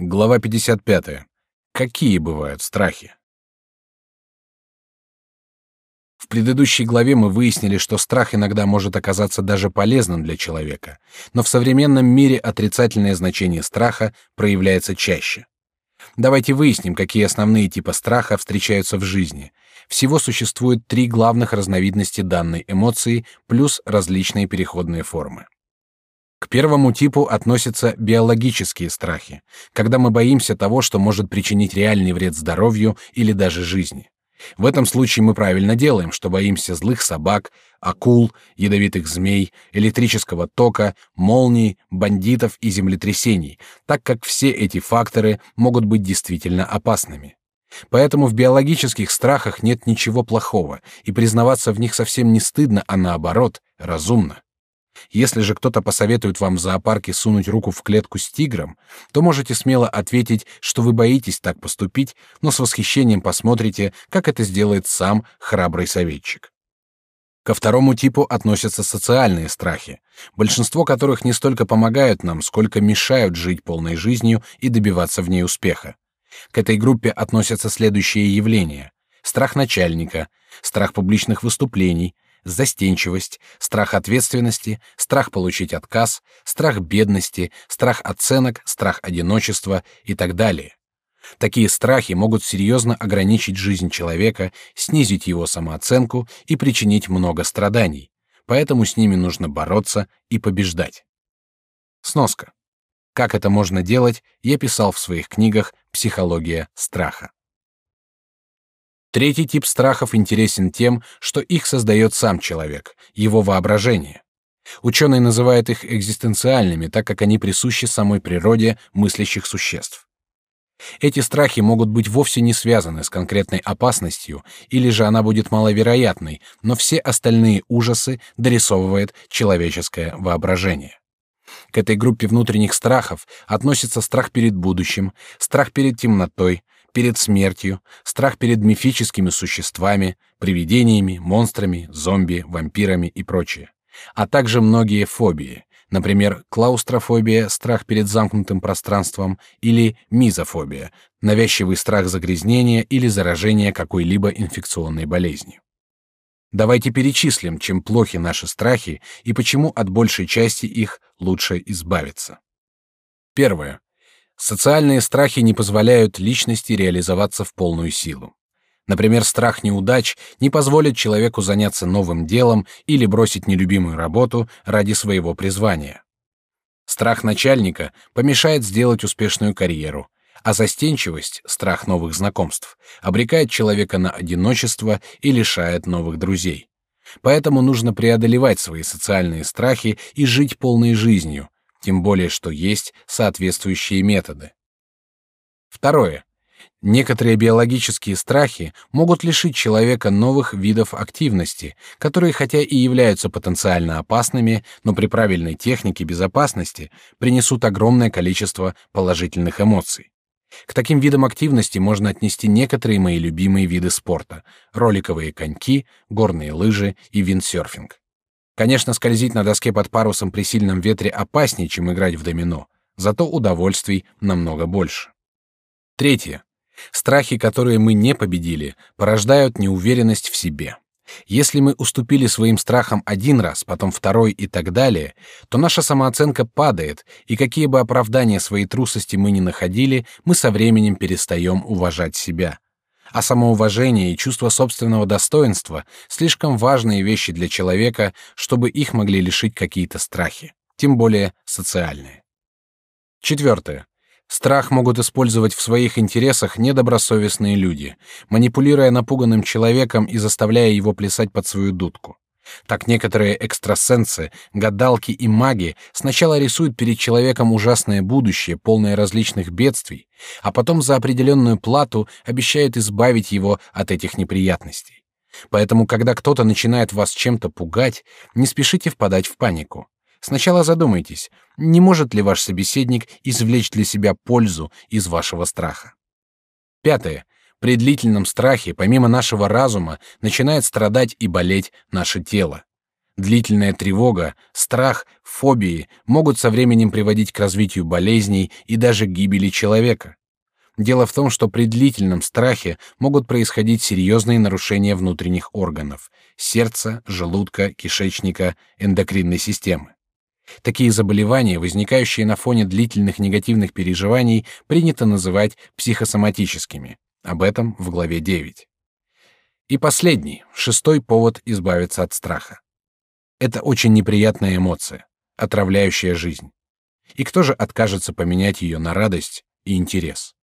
Глава 55. Какие бывают страхи? В предыдущей главе мы выяснили, что страх иногда может оказаться даже полезным для человека, но в современном мире отрицательное значение страха проявляется чаще. Давайте выясним, какие основные типы страха встречаются в жизни. Всего существует три главных разновидности данной эмоции плюс различные переходные формы. К первому типу относятся биологические страхи, когда мы боимся того, что может причинить реальный вред здоровью или даже жизни. В этом случае мы правильно делаем, что боимся злых собак, акул, ядовитых змей, электрического тока, молний, бандитов и землетрясений, так как все эти факторы могут быть действительно опасными. Поэтому в биологических страхах нет ничего плохого, и признаваться в них совсем не стыдно, а наоборот, разумно. Если же кто-то посоветует вам в зоопарке сунуть руку в клетку с тигром, то можете смело ответить, что вы боитесь так поступить, но с восхищением посмотрите, как это сделает сам храбрый советчик. Ко второму типу относятся социальные страхи, большинство которых не столько помогают нам, сколько мешают жить полной жизнью и добиваться в ней успеха. К этой группе относятся следующие явления: страх начальника, страх публичных выступлений, застенчивость, страх ответственности, страх получить отказ, страх бедности, страх оценок, страх одиночества и так далее. Такие страхи могут серьезно ограничить жизнь человека, снизить его самооценку и причинить много страданий. Поэтому с ними нужно бороться и побеждать. Сноска. Как это можно делать, я писал в своих книгах «Психология страха». Третий тип страхов интересен тем, что их создает сам человек, его воображение. Ученые называют их экзистенциальными, так как они присущи самой природе мыслящих существ. Эти страхи могут быть вовсе не связаны с конкретной опасностью, или же она будет маловероятной, но все остальные ужасы дорисовывает человеческое воображение. К этой группе внутренних страхов относится страх перед будущим, страх перед темнотой, перед смертью, страх перед мифическими существами, привидениями, монстрами, зомби, вампирами и прочее, а также многие фобии, например, клаустрофобия, страх перед замкнутым пространством, или мизофобия, навязчивый страх загрязнения или заражения какой-либо инфекционной болезнью. Давайте перечислим, чем плохи наши страхи и почему от большей части их лучше избавиться. Первое. Социальные страхи не позволяют личности реализоваться в полную силу. Например, страх неудач не позволит человеку заняться новым делом или бросить нелюбимую работу ради своего призвания. Страх начальника помешает сделать успешную карьеру, а застенчивость, страх новых знакомств, обрекает человека на одиночество и лишает новых друзей. Поэтому нужно преодолевать свои социальные страхи и жить полной жизнью, тем более что есть соответствующие методы. Второе. Некоторые биологические страхи могут лишить человека новых видов активности, которые хотя и являются потенциально опасными, но при правильной технике безопасности принесут огромное количество положительных эмоций. К таким видам активности можно отнести некоторые мои любимые виды спорта: роликовые коньки, горные лыжи и виндсерфинг. Конечно, скользить на доске под парусом при сильном ветре опаснее, чем играть в домино, зато удовольствий намного больше. Третье. Страхи, которые мы не победили, порождают неуверенность в себе. Если мы уступили своим страхам один раз, потом второй и так далее, то наша самооценка падает, и какие бы оправдания своей трусости мы ни находили, мы со временем перестаем уважать себя а самоуважение и чувство собственного достоинства слишком важные вещи для человека, чтобы их могли лишить какие-то страхи, тем более социальные. Четвертое. Страх могут использовать в своих интересах недобросовестные люди, манипулируя напуганным человеком и заставляя его плясать под свою дудку. Так некоторые экстрасенсы, гадалки и маги сначала рисуют перед человеком ужасное будущее, полное различных бедствий, а потом за определенную плату обещают избавить его от этих неприятностей. Поэтому, когда кто-то начинает вас чем-то пугать, не спешите впадать в панику. Сначала задумайтесь, не может ли ваш собеседник извлечь для себя пользу из вашего страха. Пятое. При длительном страхе, помимо нашего разума, начинает страдать и болеть наше тело. Длительная тревога, страх, фобии могут со временем приводить к развитию болезней и даже гибели человека. Дело в том, что при длительном страхе могут происходить серьезные нарушения внутренних органов — сердца, желудка, кишечника, эндокринной системы. Такие заболевания, возникающие на фоне длительных негативных переживаний, принято называть психосоматическими. Об этом в главе 9. И последний, шестой повод избавиться от страха. Это очень неприятная эмоция, отравляющая жизнь. И кто же откажется поменять ее на радость и интерес?